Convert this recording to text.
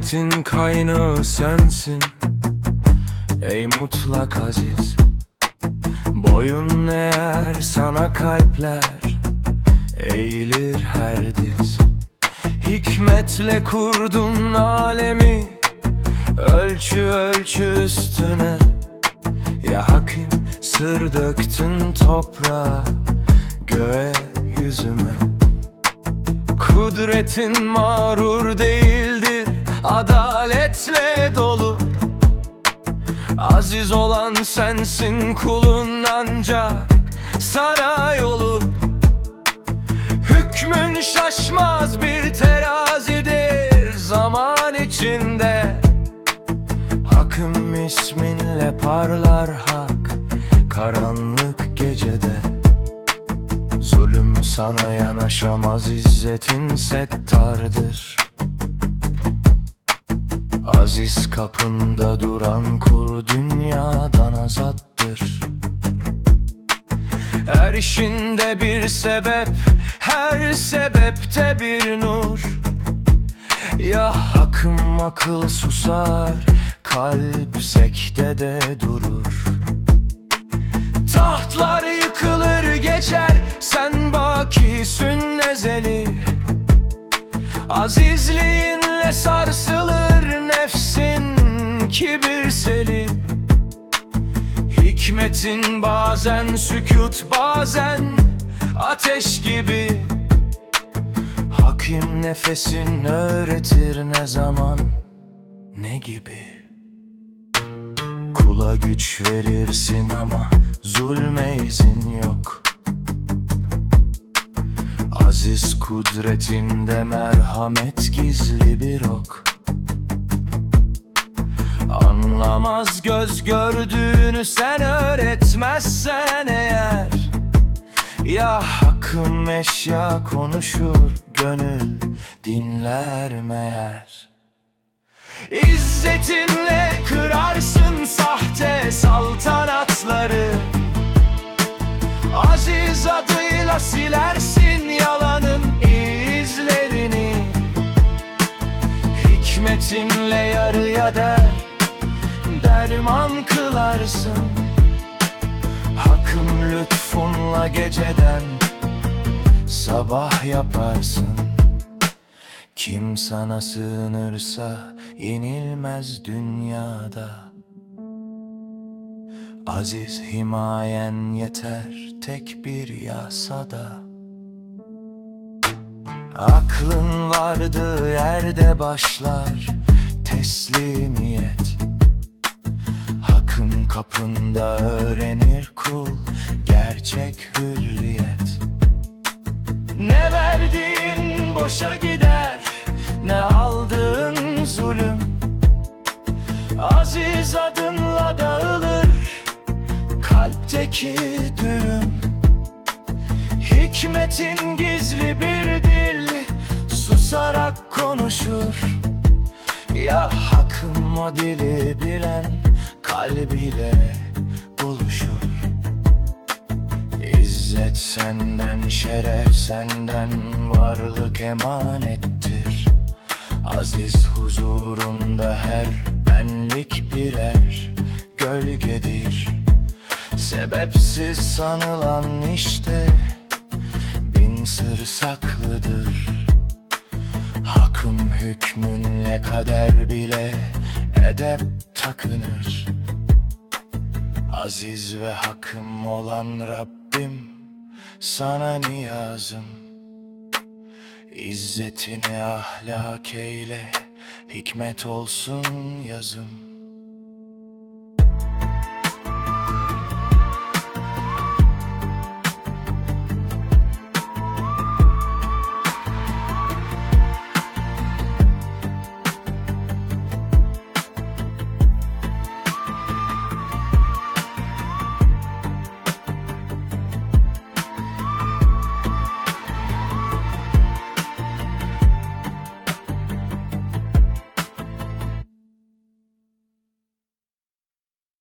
İzzetin kaynağı sensin. Ey mutlak aziz Boyun eğer sana kalpler Eğilir her diz. Hikmetle kurdun alemi Ölçü ölçü üstüne. Ya hakim sır döktün toprağa Göğe yüzüme. Kudretin mağrur değildir Adaletle dolu. Aziz olan sensin kulun ancak Sana yolu. Hükmün şaşmaz bir terazidir Zaman içinde. Hakkım isminle parlar hak Karanlık gecede. Zulüm sana yanaşamaz izzetin settardır Aziz kapında duran kul dünyadan azattır Her işinde bir sebep, her sebepte bir nur. Ya hakım akıl susar, kalp sekte durur. Tahtlar yıkılır geçer Sen bakisün ezeli. Azizliğinle sarsılır kibir seli Hikmetin bazen sükut bazen ateş gibi. Hakim nefesin öğretir ne zaman ne gibi. Kula güç verirsin ama zulme izin yok. Aziz kudretinde merhamet gizli bir ok Anlamaz göz gördüğünü sen öğretmezsen eğer. Ya hakkım eşya konuşur gönül dinler meğer. İzzetinle kırarsın sahte saltanatları. Aziz adıyla silersin yalanın izlerini. Hikmetinle yarıya der derman kılarsın. Hakkım lütfunla geceden sabah yaparsın. Kim sana sığınırsa yenilmez dünyada. Aziz himayen yeter tek bir yasada. Aklın vardığı yerde başlar kapında öğrenir kul gerçek hürriyet. Ne verdiğin boşa gider Ne aldığın zulüm. Aziz adınla dağılır Kalpteki düğüm Hikmetin gizli bir dil Susarak konuşur. Ya hakkım o dili bilen Kalbiyle İzzet senden, şeref senden, varlık emanettir. Aziz huzurunda her benlik birer gölgedir. Sebepsiz sanılan işte bin sır saklıdır. Hakkım hükmünle kader bile edep takınır. Aziz ve hakkım olan Rabbim sana niyazım? İzzetini ahlak eyle. Hikmet olsun yazım